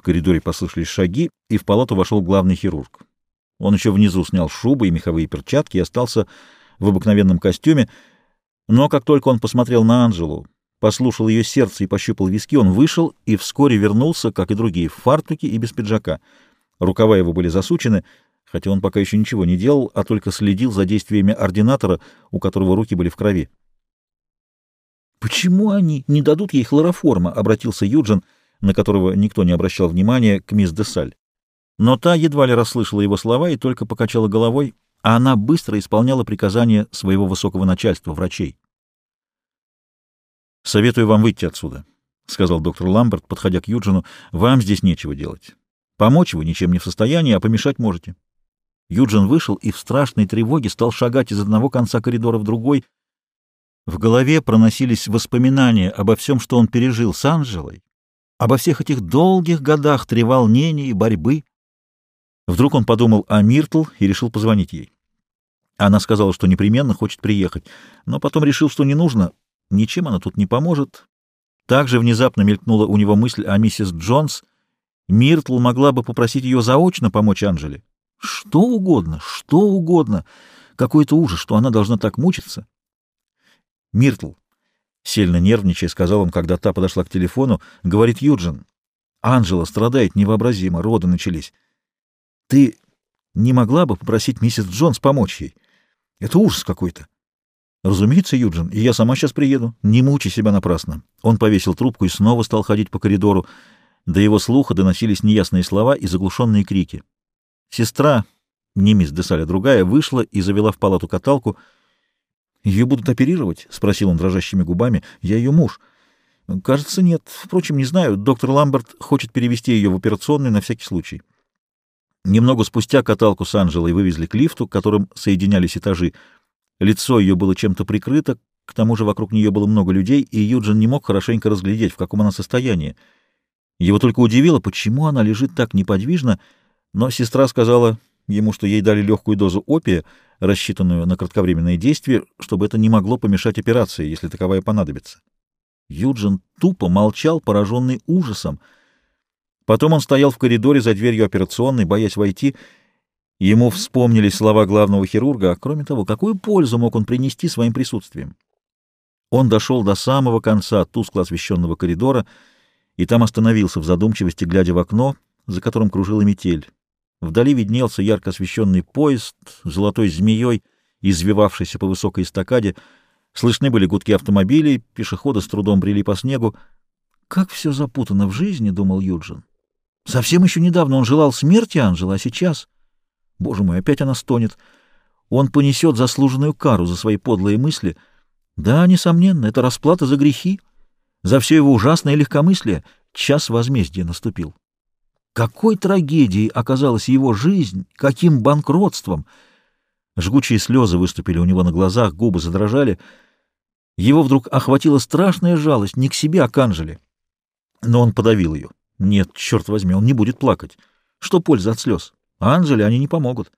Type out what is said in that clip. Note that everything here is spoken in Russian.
В коридоре послышались шаги, и в палату вошел главный хирург. Он еще внизу снял шубы и меховые перчатки и остался в обыкновенном костюме, но как только он посмотрел на Анжелу, послушал ее сердце и пощупал виски, он вышел и вскоре вернулся, как и другие, в фартуке и без пиджака. Рукава его были засучены, хотя он пока еще ничего не делал, а только следил за действиями ординатора, у которого руки были в крови. «Почему они не дадут ей хлороформа?» — обратился Юджин, на которого никто не обращал внимания, к мисс Десаль. Но та едва ли расслышала его слова и только покачала головой, а она быстро исполняла приказания своего высокого начальства, врачей. «Советую вам выйти отсюда», — сказал доктор Ламберт, подходя к Юджину. «Вам здесь нечего делать. Помочь вы ничем не в состоянии, а помешать можете». Юджин вышел и в страшной тревоге стал шагать из одного конца коридора в другой. В голове проносились воспоминания обо всем, что он пережил с Анжелой, обо всех этих долгих годах треволнений и борьбы. Вдруг он подумал о Миртл и решил позвонить ей. Она сказала, что непременно хочет приехать, но потом решил, что не нужно, Ничем она тут не поможет. Также внезапно мелькнула у него мысль о миссис Джонс. Миртл могла бы попросить ее заочно помочь Анжеле. Что угодно, что угодно. Какой-то ужас, что она должна так мучиться. Миртл, сильно нервничая, сказал он, когда та подошла к телефону, говорит Юджин. Анжела страдает невообразимо, роды начались. Ты не могла бы попросить миссис Джонс помочь ей? Это ужас какой-то. «Разумеется, Юджин, и я сама сейчас приеду. Не мучи себя напрасно». Он повесил трубку и снова стал ходить по коридору. До его слуха доносились неясные слова и заглушенные крики. Сестра, не мисс Десаля, другая, вышла и завела в палату каталку. «Ее будут оперировать?» — спросил он дрожащими губами. «Я ее муж». «Кажется, нет. Впрочем, не знаю. Доктор Ламберт хочет перевести ее в операционную на всякий случай». Немного спустя каталку с Анжелой вывезли к лифту, которым соединялись этажи. Лицо ее было чем-то прикрыто, к тому же вокруг нее было много людей, и Юджин не мог хорошенько разглядеть, в каком она состоянии. Его только удивило, почему она лежит так неподвижно, но сестра сказала ему, что ей дали легкую дозу опия, рассчитанную на кратковременные действия, чтобы это не могло помешать операции, если таковая понадобится. Юджин тупо молчал, пораженный ужасом. Потом он стоял в коридоре за дверью операционной, боясь войти, Ему вспомнились слова главного хирурга, а кроме того, какую пользу мог он принести своим присутствием? Он дошел до самого конца тускло освещенного коридора и там остановился в задумчивости, глядя в окно, за которым кружила метель. Вдали виднелся ярко освещенный поезд, золотой змеей, извивавшийся по высокой эстакаде. Слышны были гудки автомобилей, пешеходы с трудом брели по снегу. «Как все запутано в жизни», — думал Юджин. «Совсем еще недавно он желал смерти Анжела, а сейчас...» Боже мой, опять она стонет. Он понесет заслуженную кару за свои подлые мысли. Да, несомненно, это расплата за грехи. За все его ужасное легкомыслие час возмездия наступил. Какой трагедией оказалась его жизнь, каким банкротством! Жгучие слезы выступили у него на глазах, губы задрожали. Его вдруг охватила страшная жалость не к себе, а к Анжеле. Но он подавил ее. Нет, черт возьми, он не будет плакать. Что польза от слез? А Анжеле они не помогут.